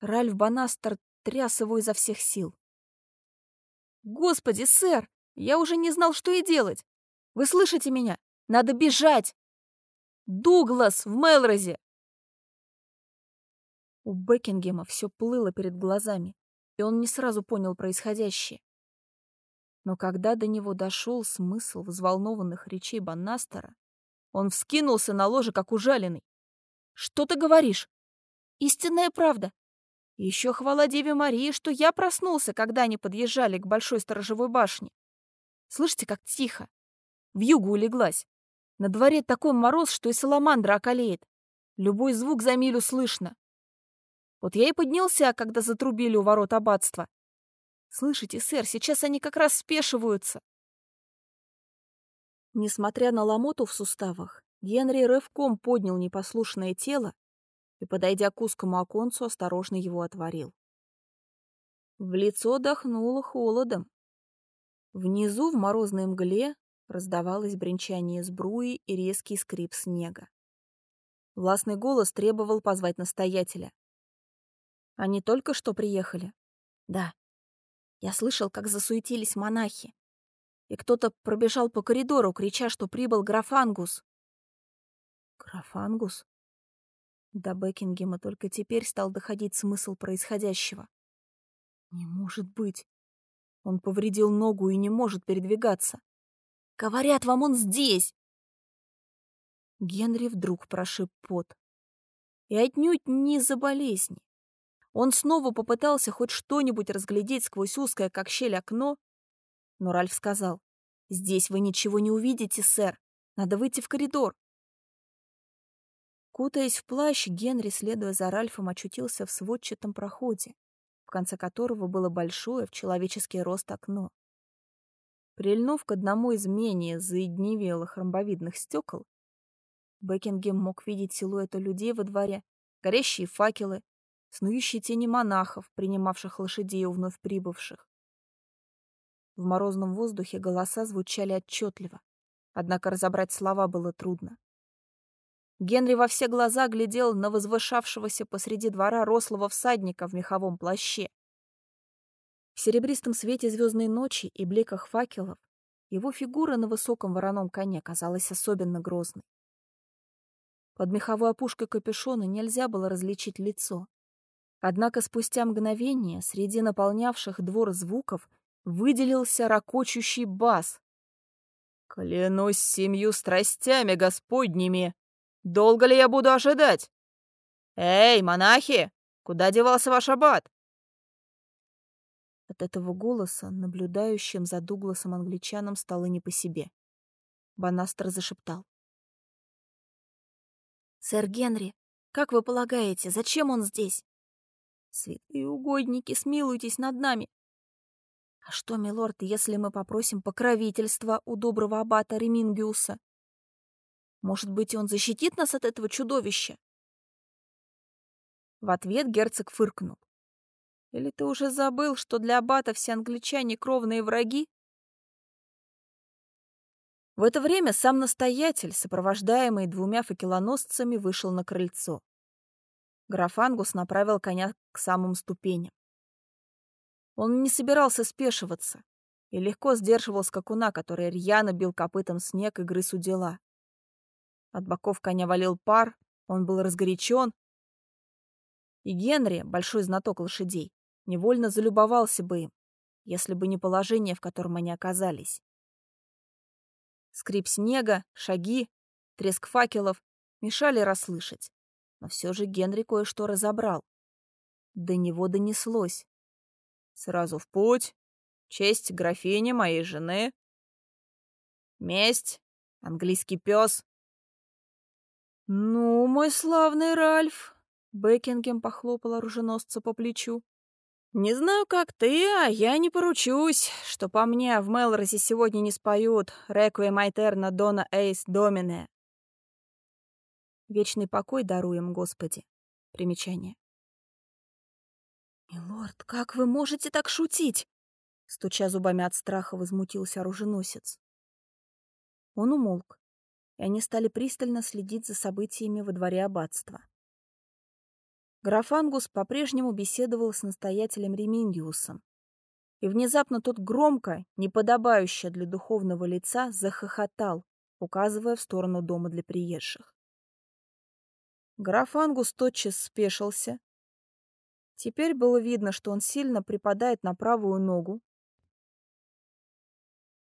Ральф Банастер тряс его изо всех сил. «Господи, сэр! Я уже не знал, что и делать! Вы слышите меня? Надо бежать! Дуглас в Мелрозе!» У Бекингема все плыло перед глазами, и он не сразу понял происходящее. Но когда до него дошел смысл взволнованных речей Баннастера, он вскинулся на ложе, как ужаленный. «Что ты говоришь? Истинная правда. Еще хвала Деве Марии, что я проснулся, когда они подъезжали к большой сторожевой башне. Слышите, как тихо? В югу улеглась. На дворе такой мороз, что и саламандра околеет. Любой звук за милю слышно. Вот я и поднялся, когда затрубили у ворот аббатства. Слышите, сэр, сейчас они как раз спешиваются. Несмотря на ломоту в суставах, Генри рывком поднял непослушное тело и, подойдя к узкому оконцу, осторожно его отворил. В лицо дохнуло холодом. Внизу в морозной мгле раздавалось бренчание сбруи и резкий скрип снега. Властный голос требовал позвать настоятеля. Они только что приехали? Да. Я слышал, как засуетились монахи. И кто-то пробежал по коридору, крича, что прибыл граф Ангус. Граф Ангус? До Бекингема только теперь стал доходить смысл происходящего. Не может быть. Он повредил ногу и не может передвигаться. Говорят вам, он здесь! Генри вдруг прошиб пот. И отнюдь не за болезни. Он снова попытался хоть что-нибудь разглядеть сквозь узкое, как щель, окно, но Ральф сказал, «Здесь вы ничего не увидите, сэр. Надо выйти в коридор». Кутаясь в плащ, Генри, следуя за Ральфом, очутился в сводчатом проходе, в конце которого было большое в человеческий рост окно. Прильнув к одному из менее заедневелых ромбовидных стекол, Бекингем мог видеть силуэты людей во дворе, горящие факелы, снующие тени монахов, принимавших лошадей у вновь прибывших. В морозном воздухе голоса звучали отчетливо, однако разобрать слова было трудно. Генри во все глаза глядел на возвышавшегося посреди двора рослого всадника в меховом плаще. В серебристом свете звездной ночи и бликах факелов его фигура на высоком вороном коне казалась особенно грозной. Под меховой опушкой капюшона нельзя было различить лицо, Однако спустя мгновение среди наполнявших двор звуков выделился ракочущий бас. «Клянусь семью страстями господними! Долго ли я буду ожидать? Эй, монахи, куда девался ваш аббат?» От этого голоса, наблюдающим за Дугласом англичанам, стало не по себе. Банастер зашептал. «Сэр Генри, как вы полагаете, зачем он здесь?» Святые угодники, смилуйтесь над нами. А что, милорд, если мы попросим покровительства у доброго аббата Ремингиуса? Может быть, он защитит нас от этого чудовища? В ответ герцог фыркнул. Или ты уже забыл, что для аббата все англичане кровные враги? В это время сам настоятель, сопровождаемый двумя факелоносцами, вышел на крыльцо. Граф Ангус направил коня к самым ступеням. Он не собирался спешиваться и легко сдерживал скакуна, который рьяно бил копытом снег и грыз у дела. От боков коня валил пар, он был разгорячен. И Генри, большой знаток лошадей, невольно залюбовался бы им, если бы не положение, в котором они оказались. Скрип снега, шаги, треск факелов мешали расслышать но все же Генри кое-что разобрал. До него донеслось. «Сразу в путь. Честь графини моей жены. Месть. Английский пес». «Ну, мой славный Ральф!» Бекингем похлопал оруженосца по плечу. «Не знаю, как ты, а я не поручусь, что по мне в Мелрозе сегодня не споют «Реквием Айтерна Дона Эйс Домине». Вечный покой даруем, Господи. Примечание. «Милорд, как вы можете так шутить?» Стуча зубами от страха, возмутился оруженосец. Он умолк, и они стали пристально следить за событиями во дворе аббатства. Граф Ангус по-прежнему беседовал с настоятелем Ремингиусом. И внезапно тот громко, неподобающе для духовного лица, захохотал, указывая в сторону дома для приезжих. Граф Ангус тотчас спешился. Теперь было видно, что он сильно припадает на правую ногу.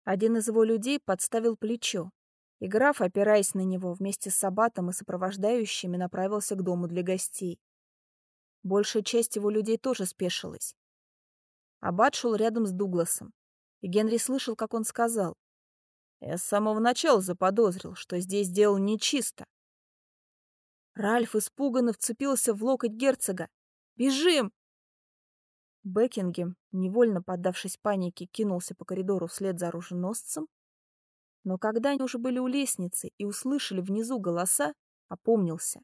Один из его людей подставил плечо, и граф, опираясь на него, вместе с Сабатом и сопровождающими направился к дому для гостей. Большая часть его людей тоже спешилась. Аббат шел рядом с Дугласом, и Генри слышал, как он сказал. «Я с самого начала заподозрил, что здесь дело нечисто. Ральф испуганно вцепился в локоть герцога. «Бежим!» Бекингем, невольно поддавшись панике, кинулся по коридору вслед за оруженосцем. Но когда они уже были у лестницы и услышали внизу голоса, опомнился.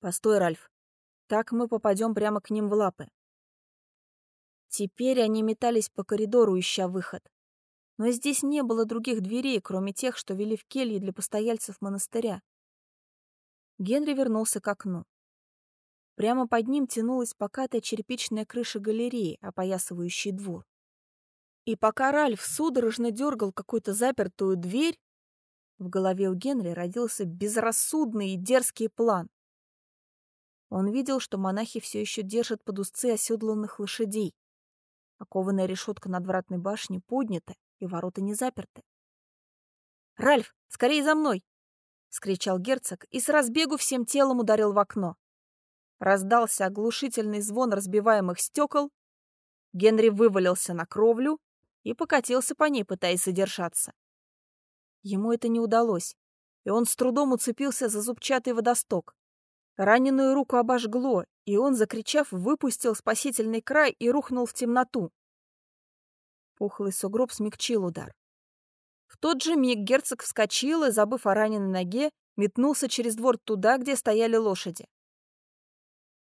«Постой, Ральф. Так мы попадем прямо к ним в лапы». Теперь они метались по коридору, ища выход. Но здесь не было других дверей, кроме тех, что вели в кельи для постояльцев монастыря. Генри вернулся к окну. Прямо под ним тянулась покатая черепичная крыша галереи, опоясывающей двор. И пока Ральф судорожно дергал какую-то запертую дверь, в голове у Генри родился безрассудный и дерзкий план. Он видел, что монахи все еще держат под узцы оседланных лошадей. Окованная решетка надвратной башни поднята, и ворота не заперты. «Ральф, скорее за мной!» — скричал герцог и с разбегу всем телом ударил в окно. Раздался оглушительный звон разбиваемых стекол. Генри вывалился на кровлю и покатился по ней, пытаясь задержаться. Ему это не удалось, и он с трудом уцепился за зубчатый водосток. Раненую руку обожгло, и он, закричав, выпустил спасительный край и рухнул в темноту. Пухлый сугроб смягчил удар. В тот же миг герцог вскочил и, забыв о раненой ноге, метнулся через двор туда, где стояли лошади.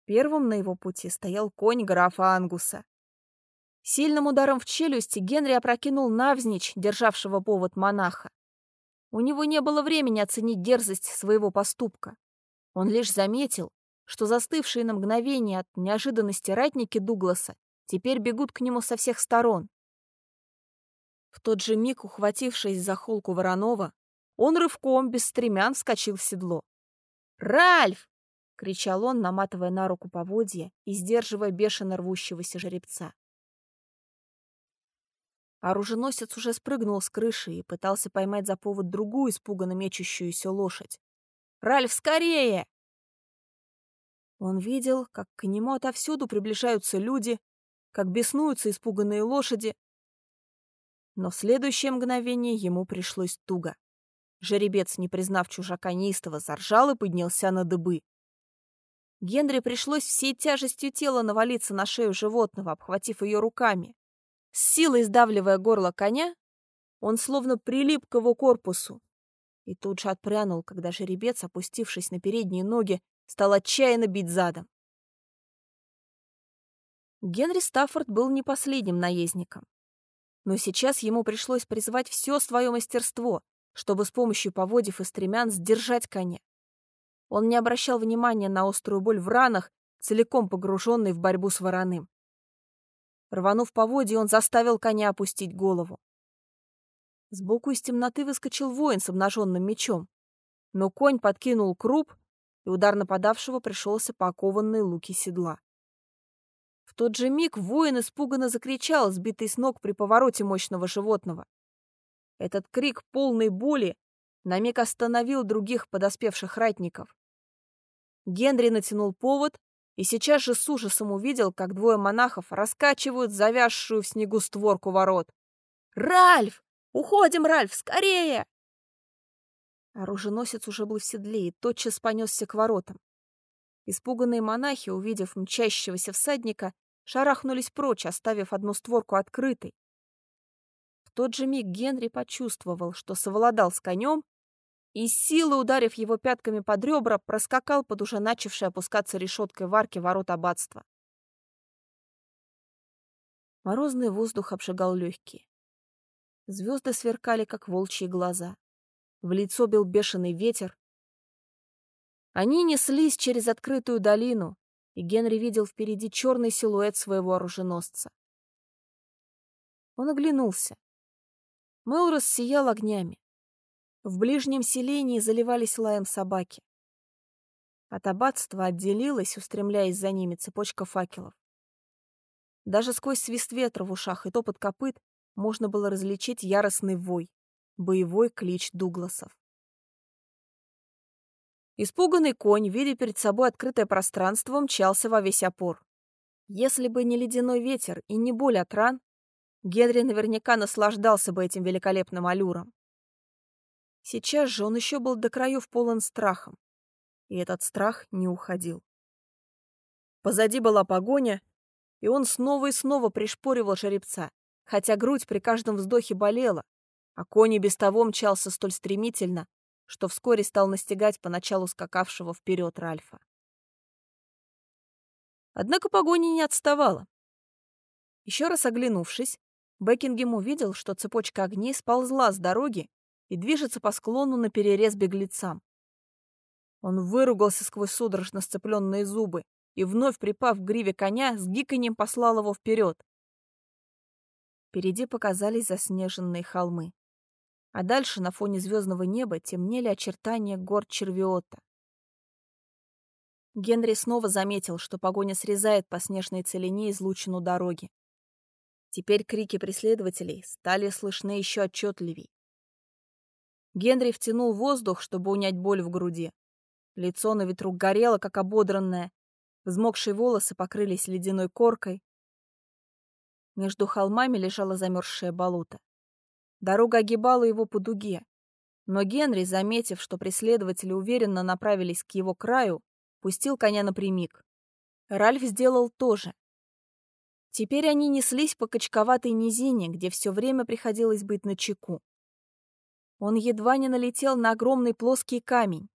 Первым на его пути стоял конь графа Ангуса. Сильным ударом в челюсти Генри опрокинул навзничь державшего повод монаха. У него не было времени оценить дерзость своего поступка. Он лишь заметил, что застывшие на мгновение от неожиданности ратники Дугласа теперь бегут к нему со всех сторон. В тот же миг, ухватившись за холку Воронова, он рывком без стремян вскочил в седло. «Ральф!» — кричал он, наматывая на руку поводья и сдерживая бешено рвущегося жеребца. Оруженосец уже спрыгнул с крыши и пытался поймать за повод другую испуганно мечущуюся лошадь. «Ральф, скорее!» Он видел, как к нему отовсюду приближаются люди, как беснуются испуганные лошади, но в следующее мгновение ему пришлось туго. Жеребец, не признав чужака неистово, заржал и поднялся на дыбы. Генри пришлось всей тяжестью тела навалиться на шею животного, обхватив ее руками. С силой сдавливая горло коня, он словно прилип к его корпусу. И тут же отпрянул, когда жеребец, опустившись на передние ноги, стал отчаянно бить задом. Генри Стаффорд был не последним наездником. Но сейчас ему пришлось призвать все свое мастерство, чтобы с помощью поводьев и стремян сдержать коня. Он не обращал внимания на острую боль в ранах, целиком погруженный в борьбу с вороным. Рванув поводья, он заставил коня опустить голову. Сбоку из темноты выскочил воин с обнаженным мечом, но конь подкинул круп, и удар нападавшего пришелся по окованной луке седла тот же миг воин испуганно закричал, сбитый с ног при повороте мощного животного. Этот крик полной боли на миг остановил других подоспевших ратников. Генри натянул повод и сейчас же с ужасом увидел, как двое монахов раскачивают завязшую в снегу створку ворот. «Ральф! Уходим, Ральф, скорее!» Оруженосец уже был в седле и тотчас понесся к воротам. Испуганные монахи, увидев мчащегося всадника, шарахнулись прочь, оставив одну створку открытой. В тот же миг Генри почувствовал, что совладал с конем и, силой ударив его пятками под ребра, проскакал под уже начавшей опускаться решеткой в арке ворот аббатства. Морозный воздух обжигал легкие. Звезды сверкали, как волчьи глаза. В лицо бил бешеный ветер. Они неслись через открытую долину, и Генри видел впереди черный силуэт своего оруженосца. Он оглянулся. Мелрос сиял огнями. В ближнем селении заливались лаем собаки. От аббатства отделилась, устремляясь за ними, цепочка факелов. Даже сквозь свист ветра в ушах и топот копыт можно было различить яростный вой, боевой клич Дугласов. Испуганный конь, видя перед собой открытое пространство, мчался во весь опор. Если бы не ледяной ветер и не боль от ран, Генри наверняка наслаждался бы этим великолепным аллюром. Сейчас же он еще был до краев полон страхом, и этот страх не уходил. Позади была погоня, и он снова и снова пришпоривал жеребца, хотя грудь при каждом вздохе болела, а конь без того мчался столь стремительно, что вскоре стал настигать поначалу скакавшего вперед Ральфа. Однако погоня не отставала. Еще раз оглянувшись, Бекингем увидел, что цепочка огней сползла с дороги и движется по склону на перерез беглецам. Он выругался сквозь судорожно сцепленные зубы и, вновь припав к гриве коня, с гиканьем послал его вперед. Впереди показались заснеженные холмы а дальше на фоне звездного неба темнели очертания гор Червиота. Генри снова заметил, что погоня срезает по снежной целине излучину дороги. Теперь крики преследователей стали слышны еще отчетливей. Генри втянул воздух, чтобы унять боль в груди. Лицо на ветру горело, как ободранное. Взмокшие волосы покрылись ледяной коркой. Между холмами лежало замерзшее болото. Дорога огибала его по дуге. Но Генри, заметив, что преследователи уверенно направились к его краю, пустил коня напрямик. Ральф сделал то же. Теперь они неслись по качковатой низине, где все время приходилось быть на чеку. Он едва не налетел на огромный плоский камень,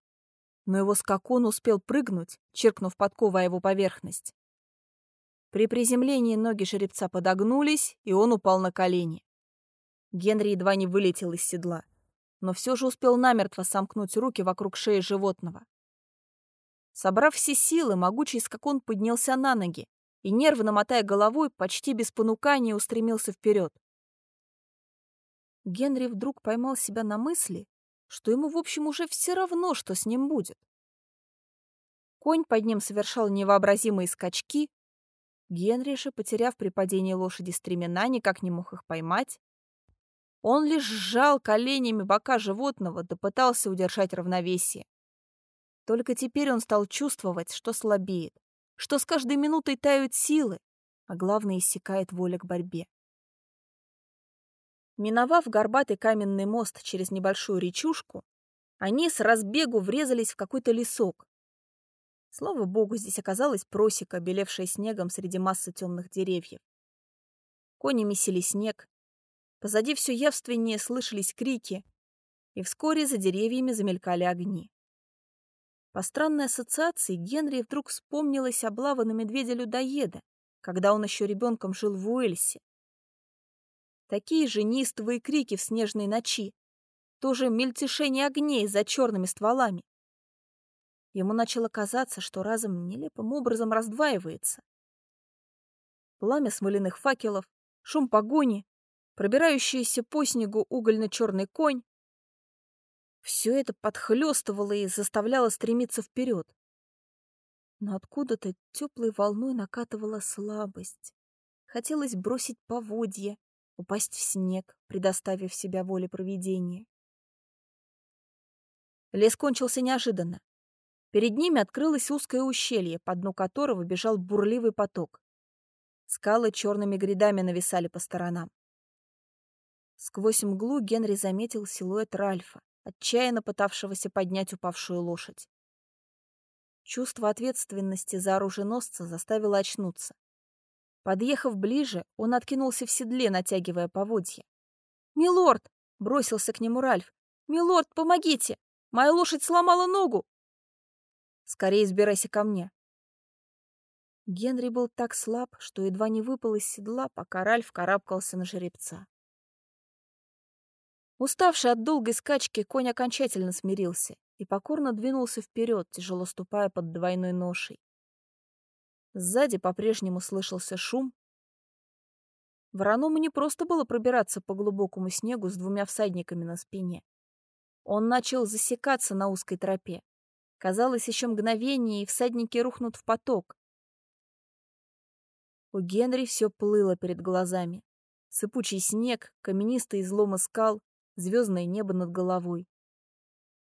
но его скакун успел прыгнуть, черкнув подковой его поверхность. При приземлении ноги жеребца подогнулись, и он упал на колени. Генри едва не вылетел из седла, но все же успел намертво сомкнуть руки вокруг шеи животного. Собрав все силы, могучий скакун поднялся на ноги и, нервно мотая головой, почти без понукания устремился вперед. Генри вдруг поймал себя на мысли, что ему, в общем, уже все равно, что с ним будет. Конь под ним совершал невообразимые скачки. Генри же, потеряв при падении лошади стремена, никак не мог их поймать он лишь сжал коленями бока животного да пытался удержать равновесие. Только теперь он стал чувствовать, что слабеет, что с каждой минутой тают силы, а главное, иссякает воля к борьбе. Миновав горбатый каменный мост через небольшую речушку, они с разбегу врезались в какой-то лесок. Слава богу, здесь оказалась просека, белевшая снегом среди массы темных деревьев. Кони месили снег, Позади все явственнее слышались крики, и вскоре за деревьями замелькали огни. По странной ассоциации Генри вдруг вспомнилась облава на медведя-людоеда, когда он еще ребенком жил в Уэльсе. Такие же неистовые крики в снежной ночи, тоже мельтешение огней за черными стволами. Ему начало казаться, что разом нелепым образом раздваивается. Пламя смоляных факелов, шум погони, пробирающийся по снегу угольно-черный конь. Все это подхлестывало и заставляло стремиться вперед. Но откуда-то теплой волной накатывала слабость. Хотелось бросить поводья, упасть в снег, предоставив себя воле провидения. Лес кончился неожиданно. Перед ними открылось узкое ущелье, по дну которого бежал бурливый поток. Скалы черными грядами нависали по сторонам. Сквозь мглу Генри заметил силуэт Ральфа, отчаянно пытавшегося поднять упавшую лошадь. Чувство ответственности за оруженосца заставило очнуться. Подъехав ближе, он откинулся в седле, натягивая поводья. «Милорд!» — бросился к нему Ральф. «Милорд, помогите! Моя лошадь сломала ногу!» «Скорее сбирайся ко мне!» Генри был так слаб, что едва не выпал из седла, пока Ральф карабкался на жеребца. Уставший от долгой скачки, конь окончательно смирился и покорно двинулся вперед, тяжело ступая под двойной ношей. Сзади по-прежнему слышался шум. Вороному не просто было пробираться по глубокому снегу с двумя всадниками на спине. Он начал засекаться на узкой тропе. Казалось, еще мгновение, и всадники рухнут в поток. У Генри все плыло перед глазами. Сыпучий снег, каменистые изломы скал, звездное небо над головой.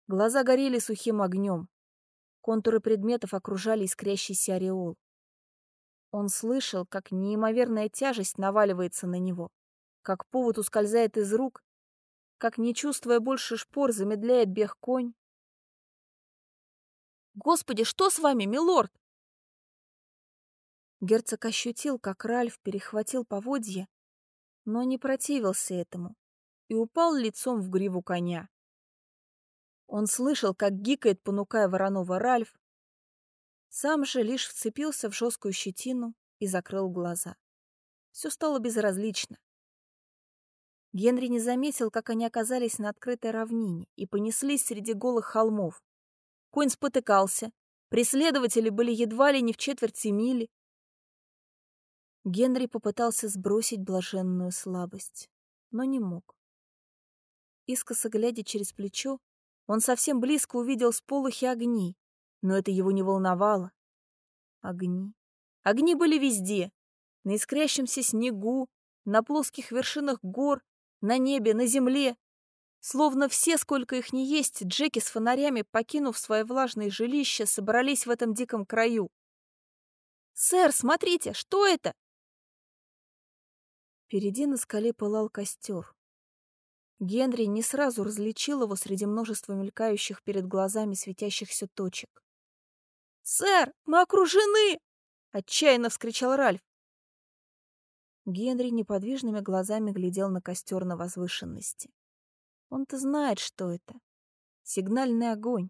Глаза горели сухим огнем. Контуры предметов окружали искрящийся ореол. Он слышал, как неимоверная тяжесть наваливается на него, как повод ускользает из рук, как, не чувствуя больше шпор, замедляет бег конь. «Господи, что с вами, милорд?» Герцог ощутил, как Ральф перехватил поводья, но не противился этому и упал лицом в гриву коня. Он слышал, как гикает, понукая Воронова Ральф. Сам же лишь вцепился в жесткую щетину и закрыл глаза. Все стало безразлично. Генри не заметил, как они оказались на открытой равнине и понеслись среди голых холмов. Конь спотыкался, преследователи были едва ли не в четверти мили. Генри попытался сбросить блаженную слабость, но не мог. Искоса глядя через плечо, он совсем близко увидел сполохи огней, но это его не волновало. Огни. Огни были везде. На искрящемся снегу, на плоских вершинах гор, на небе, на земле. Словно все, сколько их ни есть, Джеки с фонарями, покинув свое влажное жилище, собрались в этом диком краю. «Сэр, смотрите, что это?» Впереди на скале пылал костер. Генри не сразу различил его среди множества мелькающих перед глазами светящихся точек. «Сэр, мы окружены!» — отчаянно вскричал Ральф. Генри неподвижными глазами глядел на костер на возвышенности. Он-то знает, что это. Сигнальный огонь.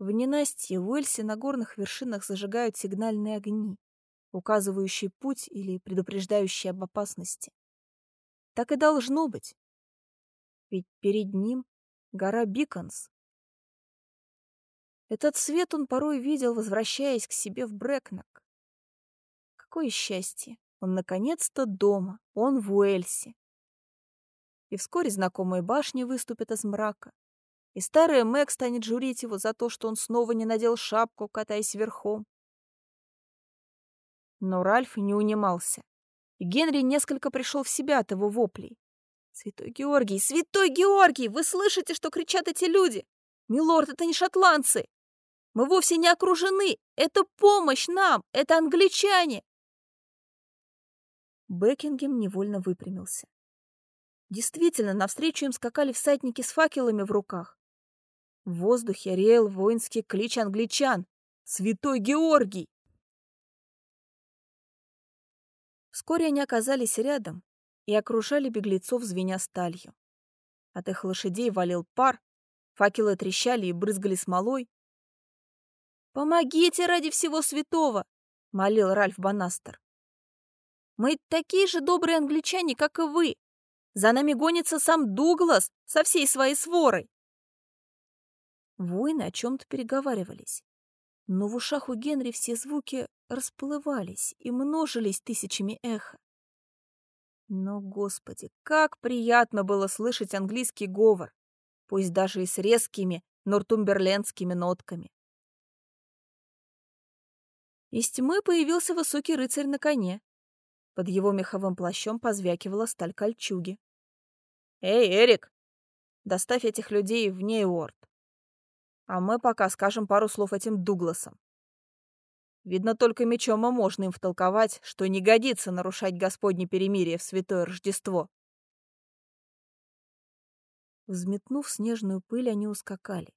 В ненастье в Уэльсе на горных вершинах зажигают сигнальные огни, указывающие путь или предупреждающие об опасности. Так и должно быть ведь перед ним гора Биконс. Этот свет он порой видел, возвращаясь к себе в Брэкнак. Какое счастье! Он наконец-то дома, он в Уэльсе. И вскоре знакомые башни выступят из мрака, и старая Мэг станет журить его за то, что он снова не надел шапку, катаясь верхом. Но Ральф не унимался, и Генри несколько пришел в себя от его воплей. Святой Георгий, святой Георгий, вы слышите, что кричат эти люди? Милорд, это не шотландцы. Мы вовсе не окружены. Это помощь нам. Это англичане. Бекингем невольно выпрямился. Действительно, навстречу им скакали всадники с факелами в руках. В воздухе реял воинский клич англичан. «Святой Георгий!» Вскоре они оказались рядом, и окружали беглецов, звеня сталью. От их лошадей валил пар, факелы трещали и брызгали смолой. «Помогите ради всего святого!» — молил Ральф Банастер. «Мы такие же добрые англичане, как и вы. За нами гонится сам Дуглас со всей своей сворой». Воины о чем-то переговаривались, но в ушах у Генри все звуки расплывались и множились тысячами эха. Но, господи, как приятно было слышать английский говор, пусть даже и с резкими нортумберлендскими нотками. Из тьмы появился высокий рыцарь на коне. Под его меховым плащом позвякивала сталь кольчуги. «Эй, Эрик, доставь этих людей в Нейуорд. А мы пока скажем пару слов этим Дугласам. Видно, только мечом и можно им втолковать, что не годится нарушать Господне перемирие в святое Рождество. Взметнув снежную пыль, они ускакали.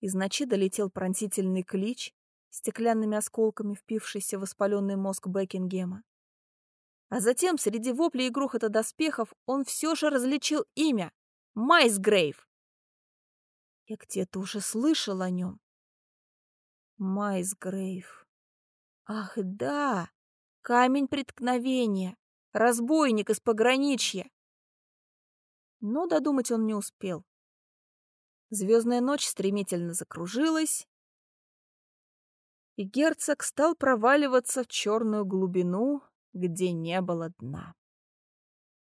Из ночи долетел пронзительный клич, стеклянными осколками впившийся в воспаленный мозг Бекингема. А затем, среди воплей и грохота доспехов, он все же различил имя — Майсгрейв. Я где-то уже слышал о нем. Майсгрейв. Ах, да! Камень преткновения! Разбойник из пограничья! Но додумать он не успел. Звездная ночь стремительно закружилась, и герцог стал проваливаться в черную глубину, где не было дна.